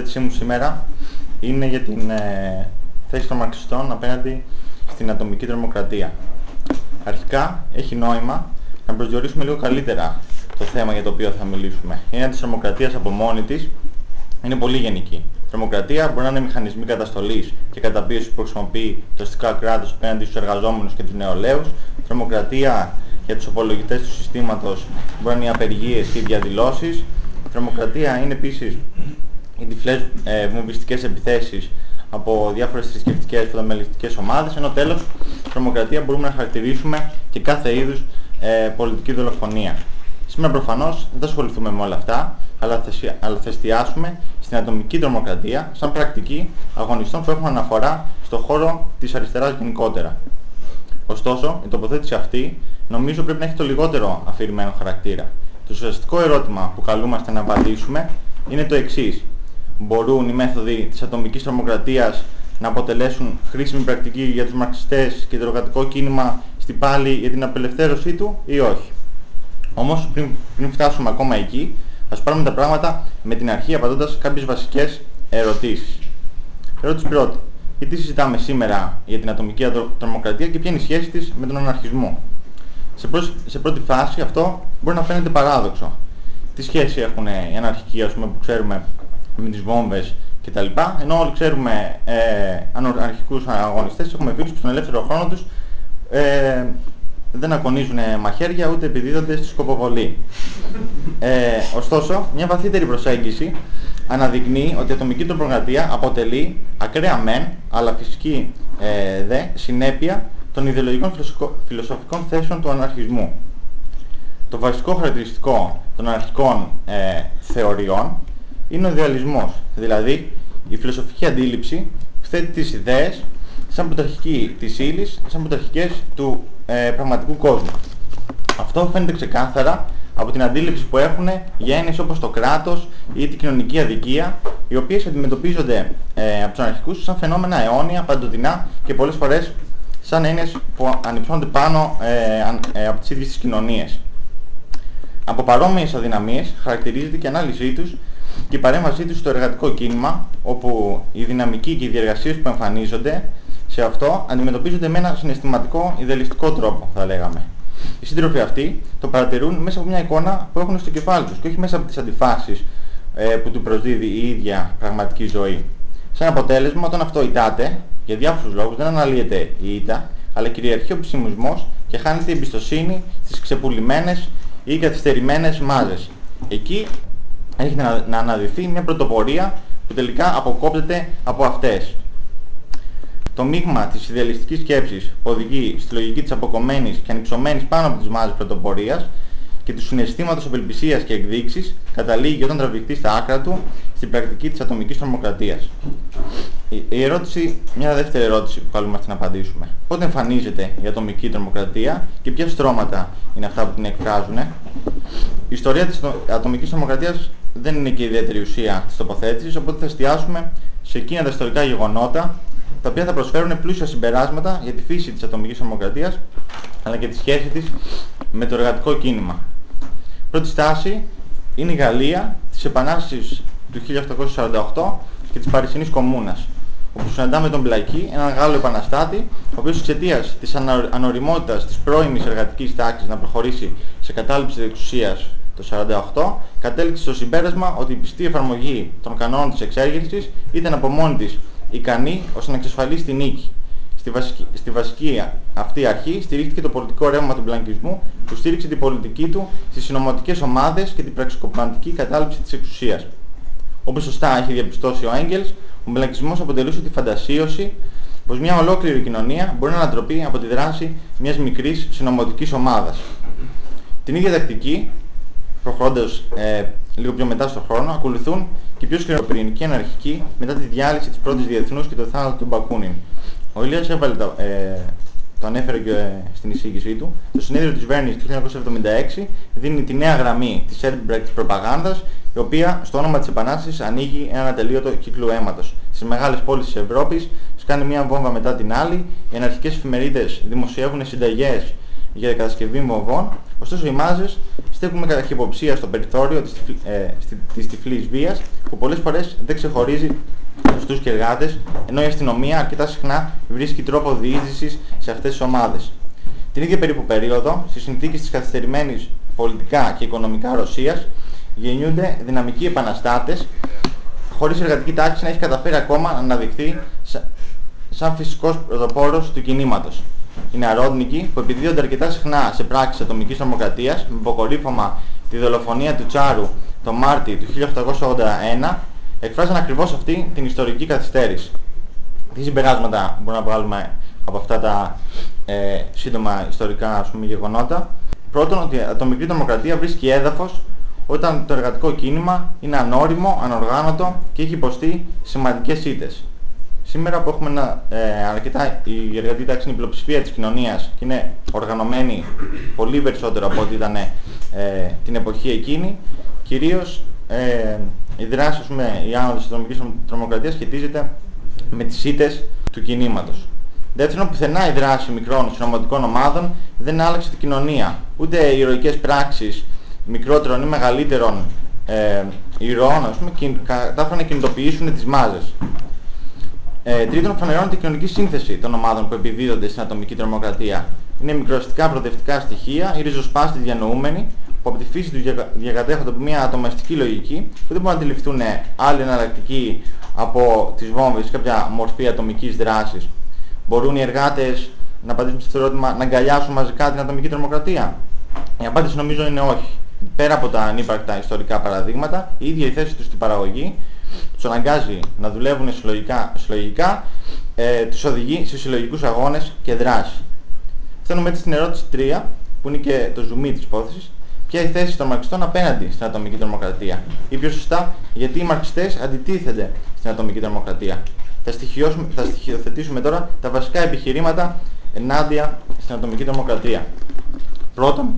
τοποθέτησή μου σήμερα είναι για την ε, θέση των μαρξιστών απέναντι στην ατομική τρομοκρατία. Αρχικά έχει νόημα να προσδιορίσουμε λίγο καλύτερα το θέμα για το οποίο θα μιλήσουμε. Η έννοια της τρομοκρατίας από μόνη της είναι πολύ γενική. Η τρομοκρατία μπορεί να είναι μηχανισμοί καταστολής και καταπίεσης που χρησιμοποιεί το αστικό κράτος απέναντι στους εργαζόμενους και τους νεολαίους. Η τρομοκρατία για τους απολογητές του συστήματος μπορεί να είναι οι απεργίες και οι διαδηλώσεις. Η τρομοκρατία είναι επίσης οι τυφλές ε, βομβιστικές επιθέσεις από διάφορες θρησκευτικές φωτομελιστικές ομάδες, ενώ τέλος, τρομοκρατία μπορούμε να χαρακτηρίσουμε και κάθε είδους ε, πολιτική δολοφονία. Σήμερα προφανώς δεν θα ασχοληθούμε με όλα αυτά, αλλά θα, αλλά θα εστιάσουμε στην ατομική τρομοκρατία σαν πρακτική αγωνιστών που έχουν αναφορά στον χώρο της αριστεράς γενικότερα. Ωστόσο, η τοποθέτηση αυτή νομίζω πρέπει να έχει το λιγότερο αφηρημένο χαρακτήρα. Το ουσιαστικό ερώτημα που καλούμαστε να απαντήσουμε είναι το εξής μπορούν οι μέθοδοι της ατομικής τρομοκρατίας να αποτελέσουν χρήσιμη πρακτική για τους μαρξιστές και το εργατικό κίνημα στην πάλη για την απελευθέρωσή του ή όχι. Όμως πριν, πριν φτάσουμε ακόμα εκεί, ας πάρουμε τα πράγματα με την αρχή απαντώντας κάποιες βασικές ερωτήσεις. Ερώτηση πρώτη. Γιατί συζητάμε σήμερα για την ατομική τρομοκρατία και ποια είναι η σχέση της με τον αναρχισμό; Σε, σε πρώτη φάση αυτό μπορεί να φαίνεται παράδοξο. Τι σχέση έχουν οι αναρχικοί ας πούμε, που ξέρουμε με τις βόμβες κτλ. Ενώ όλοι ξέρουμε ε, αρχικούς αγωνιστές, έχουμε φίλους που στον ελεύθερο χρόνο τους ε, δεν ακονίζουν μαχαίρια ούτε επιδίδονται στη σκοποβολή. Ε, ωστόσο, μια βαθύτερη προσέγγιση αναδεικνύει ότι η ατομική τρομοκρατία αποτελεί ακραία μεν, αλλά φυσική ε, δε, συνέπεια των ιδεολογικών φιλοσοφικών θέσεων του αναρχισμού. Το βασικό χαρακτηριστικό των αναρχικών ε, θεωριών είναι ο ιδεαλισμός, δηλαδή η φιλοσοφική αντίληψη που θέτει τις ιδέες σαν πρωταρχική της ύλης, σαν πρωταρχικές του ε, πραγματικού κόσμου. Αυτό φαίνεται ξεκάθαρα από την αντίληψη που έχουν για έννοιες όπως το κράτος ή την κοινωνική αδικία, οι οποίες αντιμετωπίζονται ε, από τους αναρχικούς σαν φαινόμενα αιώνια, παντοτινά και πολλές φορές σαν έννοιες που ανυψώνονται πάνω ε, ε, από τις ίδιες τις κοινωνίες. Από παρόμοιες αδυναμίες χαρακτηρίζεται και η ανάλυση τους και η παρέμβασή τους στο εργατικό κίνημα, όπου οι δυναμικοί και οι διεργασίες που εμφανίζονται σε αυτό αντιμετωπίζονται με ένα συναισθηματικό, ιδεαλιστικό τρόπο, θα λέγαμε. Οι σύντροφοι αυτοί το παρατηρούν μέσα από μια εικόνα που έχουν στο κεφάλι τους και όχι μέσα από τις αντιφάσεις ε, που του προσδίδει η ίδια πραγματική ζωή. Σαν αποτέλεσμα, όταν αυτό ητάται, για διάφορους λόγους δεν αναλύεται η ήττα, αλλά κυριαρχεί ο ψημισμός και χάνεται η εμπιστοσύνη στις ξεπουλημένες ή καθυστερημένες μάζες. Εκεί έχει να, να αναδυθεί μια πρωτοπορία που τελικά αποκόπτεται από αυτές. Το μείγμα της ιδεαλιστικής σκέψης που οδηγεί στη λογική της αποκομμένης και ανυψωμένης πάνω από τις μάζες πρωτοπορίας και του συναισθήματος απελπισίας και εκδείξης καταλήγει όταν τραβηχτεί στα άκρα του στην πρακτική της ατομικής τρομοκρατίας. Η ερώτηση, μια δεύτερη ερώτηση που καλούμαστε να απαντήσουμε. Πότε εμφανίζεται η ατομική τρομοκρατία και ποια στρώματα είναι αυτά που την εκφράζουν. Η ιστορία της ατομικής τρομοκρατίας δεν είναι και η ιδιαίτερη ουσία της τοποθέτησης, οπότε θα εστιάσουμε σε εκείνα τα ιστορικά γεγονότα τα οποία θα προσφέρουν πλούσια συμπεράσματα για τη φύση της ατομικής τρομοκρατίας αλλά και τη σχέση της με το εργατικό κίνημα. Πρώτη στάση είναι η Γαλλία της Επανάστασης του 1848 και της Παρισινής Κομμούνας, όπου συναντάμε τον Μπλακή, έναν Γάλλο επαναστάτη, ο οποίος εξαιτίας της ανοριμότητας της πρώιμης εργατικής τάξης να προχωρήσει σε κατάληψη της εξουσίας το 1948, κατέληξε στο συμπέρασμα ότι η πιστή εφαρμογή των κανόνων της εξέγερσης ήταν από μόνη της ικανή ώστε να εξασφαλίσει την νίκη. Στη βασική, στη βασική αυτή αρχή στηρίχθηκε το πολιτικό ρεύμα του μπλανκισμού που στήριξε την πολιτική του στις συνωμοτικές ομάδες και την πραξικοπαντική κατάληψη της εξουσίας. Όπως σωστά έχει διαπιστώσει ο Έγγελς, ο μπλανκισμός αποτελούσε τη φαντασίωση πως μια ολόκληρη κοινωνία μπορεί να ανατροπεί από τη δράση μιας μικρής συνωμοτικής ομάδας. Την ίδια τακτική προχωρώντας ε, λίγο πιο μετά στον χρόνο, ακολουθούν και πιο σκληροπυρηνικοί αναρχικοί μετά τη διάλυση της πρώτης διεθνούς και το θάνατο του Μπακούνιν. Ο Ηλίας έβαλε το, ε, το ανέφερε και ε, στην εισήγησή του. Το συνέδριο της Βέρνης του 1976 δίνει τη νέα γραμμή της της προπαγάνδας, η οποία στο όνομα της Επανάστασης ανοίγει ένα ατελείωτο κύκλο αίματος. Στις μεγάλες πόλεις της Ευρώπης σκάνει μια βόμβα μετά την άλλη, οι αναρχικές εφημερίδες δημοσιεύουν συνταγές για κατασκευή βομβών Ωστόσο οι μάζες στέκουν με καχυποψία στο περιθώριο της, ε, της τυφλής βίας που πολλές φορές δεν ξεχωρίζει στους και εργάτες, ενώ η αστυνομία αρκετά συχνά βρίσκει τρόπο διείσδυσης σε αυτές τις ομάδες. Την ίδια περίπου περίοδο, στις συνθήκες της καθυστερημένης πολιτικά και οικονομικά Ρωσίας, γεννιούνται δυναμικοί επαναστάτες, χωρίς η εργατική τάξη να έχει καταφέρει ακόμα να αναδειχθεί σαν φυσικός πρωτοπόρος του κινήματος. Οι νεαρόδνικοι, που επιδίδονται αρκετά συχνά σε πράξεις ατομικής τρομοκρατίας, με αποκορύφωμα τη δολοφονία του Τσάρου το Μάρτιο του 1881, εκφράζουν ακριβώς αυτή την ιστορική καθυστέρηση. Τι συμπεράσματα μπορούμε να βγάλουμε από αυτά τα ε, σύντομα ιστορικά ας πούμε, γεγονότα. Πρώτον, ότι η ατομική τρομοκρατία βρίσκει έδαφος όταν το εργατικό κίνημα είναι ανώριμο, ανοργάνωτο και έχει υποστεί σημαντικές ήττες. Σήμερα που έχουμε ένα, ε, αρκετά, η εργατική τάξη είναι η πλειοψηφία της κοινωνίας και είναι οργανωμένη πολύ περισσότερο από ό,τι ήταν ε, την εποχή εκείνη, κυρίως ε, η δράση, πούμε, η άνοδος της ατομικής τρομοκρατίας σχετίζεται με τις ήττες του κινήματος. Δεύτερον, πουθενά η δράση μικρών συνωματικών ομάδων δεν άλλαξε την κοινωνία. Ούτε οι ηρωικές πράξεις μικρότερων ή μεγαλύτερων ε, ηρώων, ας πούμε, κατάφεραν να κινητοποιήσουν τις μάζες. Ε, τρίτον, φανερώνει την κοινωνική σύνθεση των ομάδων που επιδίδονται στην ατομική τρομοκρατία. Είναι μικροαστικά προοδευτικά στοιχεία, οι ριζοσπάστοι διανοούμενοι, που από τη φύση του διακατέχονται από μια ατομαστική λογική, που δεν μπορούν να αντιληφθούν άλλη εναλλακτική από τις βόμβες κάποια μορφή ατομικής δράσης. Μπορούν οι εργάτες να απαντήσουν στο ερώτημα να αγκαλιάσουν μαζικά την ατομική τρομοκρατία; Η απάντηση νομίζω είναι όχι. Πέρα από τα ανύπαρκτα ιστορικά παραδείγματα, η ίδια η θέση τους στην παραγωγή τους αναγκάζει να δουλεύουν συλλογικά, συλλογικά ε, τους οδηγεί σε συλλογικούς αγώνες και δράσεις. Φτάνουμε έτσι στην ερώτηση 3, που είναι και το ζουμί της υπόθεσης, ποια είναι η θέση των μαρξιστών απέναντι στην ατομική τρομοκρατία. Ή πιο σωστά, γιατί οι μαρξιστές αντιτίθενται στην ατομική τρομοκρατία. Θα, θα στοιχειοθετήσουμε τώρα τα βασικά επιχειρήματα ενάντια στην ατομική τρομοκρατία. Πρώτον,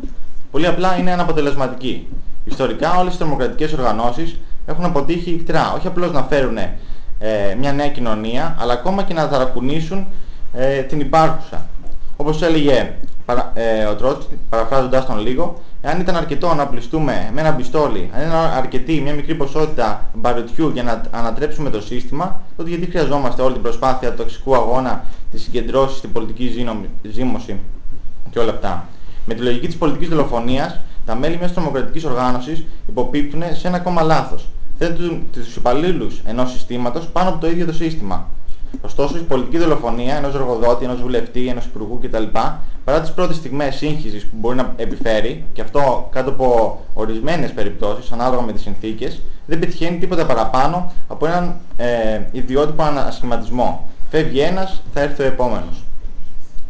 πολύ απλά είναι αναποτελεσματική. Ιστορικά όλες οι τρομοκρατικές οργανώσεις έχουν αποτύχει ικτρά. Όχι απλώς να φέρουν ε, μια νέα κοινωνία, αλλά ακόμα και να ταρακουνήσουν ε, την υπάρχουσα. Όπως έλεγε παρα, ε, ο Τρότσκι, παραφράζοντας τον λίγο, εάν ήταν αρκετό να πληστούμε με ένα πιστόλι, αν ήταν αρκετή μια μικρή ποσότητα μπαρουτιού για να ανατρέψουμε το σύστημα, τότε γιατί χρειαζόμαστε όλη την προσπάθεια του τοξικού αγώνα, τη συγκεντρώση στην πολιτική ζήμωση και όλα αυτά. Με τη λογική της πολιτικής δολοφονίας, τα μέλη μιας τρομοκρατικής οργάνωσης υποπίπτουν σε ένα ακόμα λάθος. Θέτουν τους υπαλλήλους ενός συστήματος πάνω από το ίδιο το σύστημα. Ωστόσο, η πολιτική δολοφονία ενός εργοδότη, ενός βουλευτή, ενός υπουργού κτλ. παρά τις πρώτες στιγμές σύγχυσης που μπορεί να επιφέρει, και αυτό κάτω από ορισμένες περιπτώσεις, ανάλογα με τις συνθήκες, δεν πετυχαίνει τίποτα παραπάνω από έναν ε, ιδιότυπο ανασχηματισμό. Φεύγει ένας, θα έρθει ο επόμενος.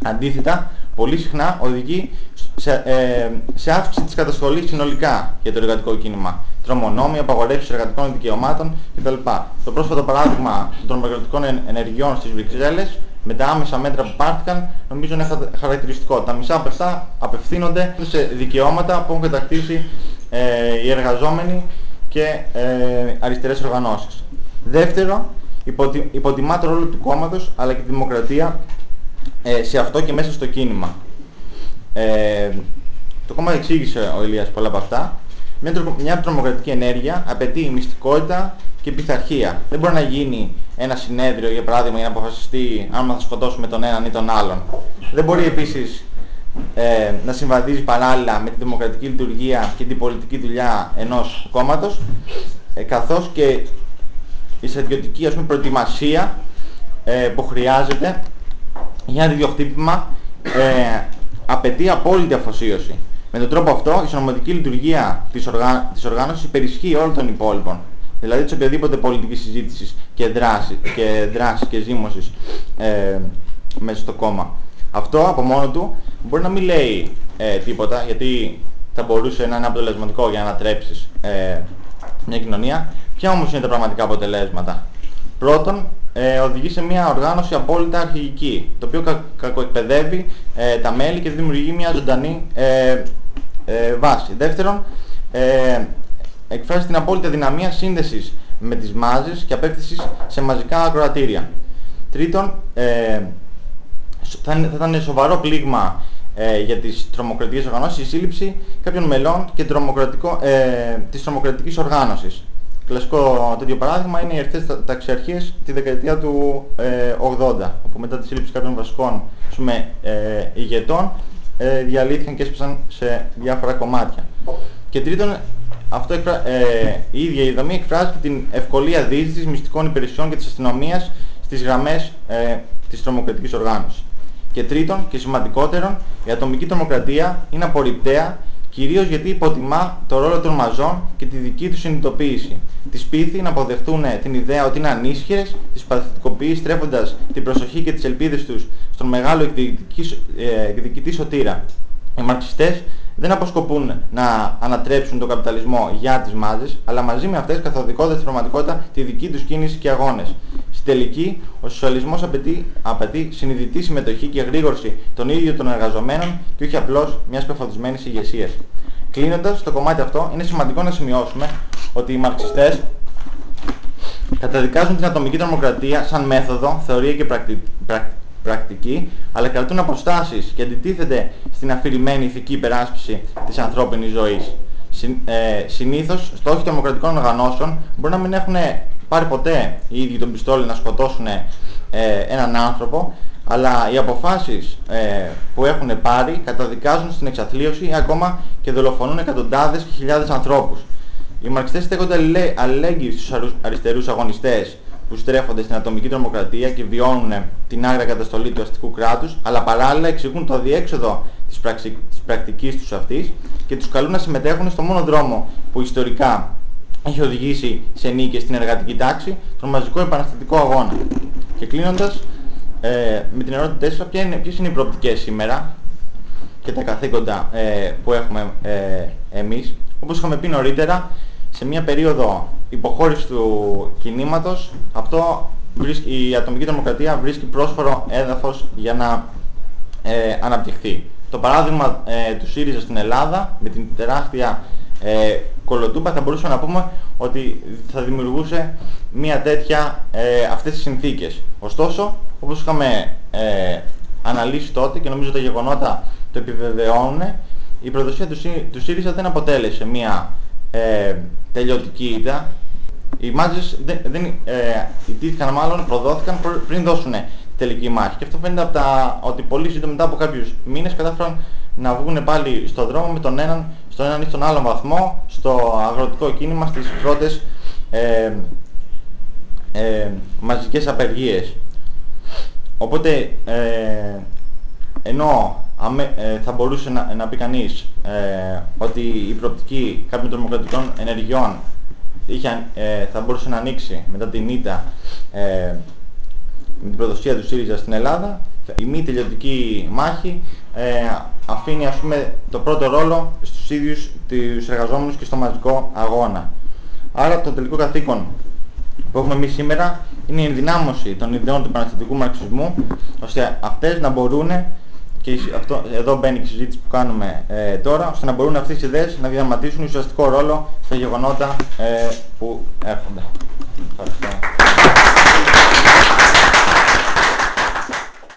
Αντίθετα, πολύ συχνά οδηγεί σε, ε, σε αύξηση της καταστολής συνολικά για το εργατικό κίνημα. Τρομονόμοι, απαγορεύσεις εργατικών δικαιωμάτων κτλ. Το πρόσφατο παράδειγμα των εργατικών ενεργειών στις Βρυξέλλες με τα άμεσα μέτρα που πάρθηκαν νομίζω είναι χαρακτηριστικό. Τα μισά από αυτά απευθύνονται σε δικαιώματα που έχουν κατακτήσει ε, οι εργαζόμενοι και ε, αριστερές οργανώσεις. Δεύτερο, υποτι, υποτιμά το ρόλο του κόμματος αλλά και τη δημοκρατία ε, σε αυτό και μέσα στο κίνημα. Ε, το κόμμα εξήγησε ο Ηλίας πολλά από αυτά. Μια, μια τρομοκρατική ενέργεια απαιτεί μυστικότητα και πειθαρχία. Δεν μπορεί να γίνει ένα συνέδριο, για παράδειγμα, για να αποφασιστεί αν θα σκοτώσουμε τον έναν ή τον άλλον. Δεν μπορεί επίσης ε, να συμβαδίζει παράλληλα με τη δημοκρατική λειτουργία και την πολιτική δουλειά ενός κόμματος, ε, καθώς και η στρατιωτική ας πούμε, προετοιμασία ε, που χρειάζεται για ένα διοχτύπημα ε, απαιτεί απόλυτη αφοσίωση. Με τον τρόπο αυτό η συνωματική λειτουργία της, οργά... της οργάνωσης υπερισχύει όλων των υπόλοιπων. Δηλαδή της οποιαδήποτε πολιτικής συζήτησης και δράση και, δράσης και ζήμωσης ε, μέσα στο κόμμα. Αυτό από μόνο του μπορεί να μην λέει ε, τίποτα γιατί θα μπορούσε να είναι αποτελεσματικό για να ανατρέψεις ε, μια κοινωνία. Ποια όμως είναι τα πραγματικά αποτελέσματα; Πρώτον, ε, οδηγεί σε μια οργάνωση απόλυτα αρχηγική, το οποίο κα, κακοεκπαιδεύει ε, τα μέλη και δημιουργεί μια ζωντανή ε, ε, βάση. Δεύτερον, ε, εκφράζει την απόλυτη δυναμία σύνδεσης με τις μάζες και απέκτησης σε μαζικά ακροατήρια. Τρίτον, ε, θα, θα ήταν σοβαρό πλήγμα ε, για τις τρομοκρατικές οργανώσεις, η σύλληψη κάποιων μελών και τρομοκρατικό, ε, της τρομοκρατικής οργάνωσης. Κλασικό τέτοιο παράδειγμα είναι οι αρχές ταξιαρχίες τη δεκαετία του ε, 80, όπου μετά τη σύλληψη κάποιων βασικών πούμε, ε, ηγετών ε, διαλύθηκαν και έσπασαν σε διάφορα κομμάτια. Και τρίτον, αυτό εκφρα... ε, η ίδια η δομή εκφράζει την ευκολία δίσης μυστικών υπηρεσιών και της αστυνομίας στις γραμμές ε, της τρομοκρατικής οργάνωσης. Και τρίτον και σημαντικότερον, η ατομική τρομοκρατία είναι απορριπταία κυρίως γιατί υποτιμά το ρόλο των μαζών και τη δική τους συνειδητοποίηση. Τις πείθει να αποδεχτούν την ιδέα ότι είναι ανίσχυρες, τις παθητικοποιείς στρέφοντας την προσοχή και τις ελπίδες τους στον μεγάλο εκδικητή, ε, εκδικητή σωτήρα. Οι μαρξιστές δεν αποσκοπούν να ανατρέψουν τον καπιταλισμό για τις μάζες, αλλά μαζί με αυτές καθοδικώντας στην πραγματικότητα τη δική τους κίνηση και αγώνες. Στην τελική, ο σοσιαλισμός απαιτεί, απαιτεί συνειδητή συμμετοχή και γρήγορση των ίδιων των εργαζομένων και όχι απλώς μιας πεφωτισμένης ηγεσίας. Κλείνοντας, στο κομμάτι αυτό είναι σημαντικό να σημειώσουμε ότι οι μαρξιστές καταδικάζουν την ατομική τρομοκρατία σαν μέθοδο, θεωρία και πρακτι... πρακτική, αλλά κρατούν αποστάσεις και αντιτίθεται στην αφηρημένη ηθική υπεράσπιση της ανθρώπινης ζωής. Συ, ε, συνήθως, στόχοι τρομοκρατικών οργανώσεων μπορεί να μην έχουν πάρει ποτέ οι ίδιοι τον πιστόλι να σκοτώσουν ε, έναν άνθρωπο, αλλά οι αποφάσεις ε, που έχουν πάρει καταδικάζουν στην εξαθλίωση ή ακόμα και δολοφονούν εκατοντάδες και χιλιάδες ανθρώπους. Οι μαρξιστές στέκονται αλληλέγγυοι στους αριστερούς αγωνιστές που στρέφονται στην ατομική τρομοκρατία και βιώνουν την άγρια καταστολή του αστικού κράτους, αλλά παράλληλα εξηγούν το αδιέξοδο της, πραξι... της πρακτικής τους αυτής και τους καλούν να συμμετέχουν στο μόνο δρόμο που ιστορικά έχει οδηγήσει σε νίκες στην εργατική τάξη, τον μαζικό επαναστατικό αγώνα. Και κλείνοντας, ε, με την ερώτηση 4, ποια είναι, ποιες είναι οι προοπτικές σήμερα και τα καθήκοντα ε, που έχουμε ε, εμείς. Όπως είχαμε πει νωρίτερα, σε μια περίοδο υποχώρησης του κινήματος, αυτό βρίσκει, η ατομική δημοκρατία βρίσκει πρόσφορο έδαφος για να ε, αναπτυχθεί. Το παράδειγμα ε, του ΣΥΡΙΖΑ στην Ελλάδα, με την τεράστια ε, κολοτούμπα, θα μπορούσαμε να πούμε ότι θα δημιουργούσε μια τέτοια ε, αυτές τις συνθήκες. Ωστόσο, όπως είχαμε ε, αναλύσει τότε και νομίζω τα γεγονότα το επιβεβαιώνουν, η προδοσία του, του ΣΥΡΙΖΑ δεν αποτέλεσε μια ε, τελειωτική ήττα. Οι μάζες δεν, δεν ε, ιτήθηκαν μάλλον, προδόθηκαν πριν δώσουν τελική μάχη. Και αυτό φαίνεται από τα ότι πολύ σύντομα μετά από κάποιους μήνες κατάφεραν να βγουν πάλι στον δρόμο με τον έναν, στον έναν ή στον άλλο βαθμό, στο αγροτικό κίνημα, στις πρώτες ε, ε, μαζικές απεργίες. Οπότε, ε, ενώ αμέ, ε, θα μπορούσε να, να πει κανείς ε, ότι η προοπτική κάποιων τρομοκρατικών ενεργειών είχε, ε, θα μπορούσε να ανοίξει μετά την ήττα με την προδοσία του ΣΥΡΙΖΑ στην Ελλάδα, η μη τελειωτική μάχη αφήνει ας πούμε το πρώτο ρόλο στους ίδιους τους εργαζόμενους και στο μαζικό αγώνα. Άρα το τελικό καθήκον που έχουμε εμείς σήμερα είναι η ενδυνάμωση των ιδεών του επαναστατικού μαρξισμού ώστε αυτές να μπορούν και αυτό, εδώ μπαίνει η συζήτηση που κάνουμε ε, τώρα, ώστε να μπορούν αυτές οι ιδέες να διαδραματίσουν ουσιαστικό ρόλο στα γεγονότα ε, που έρχονται. Ευχαριστώ.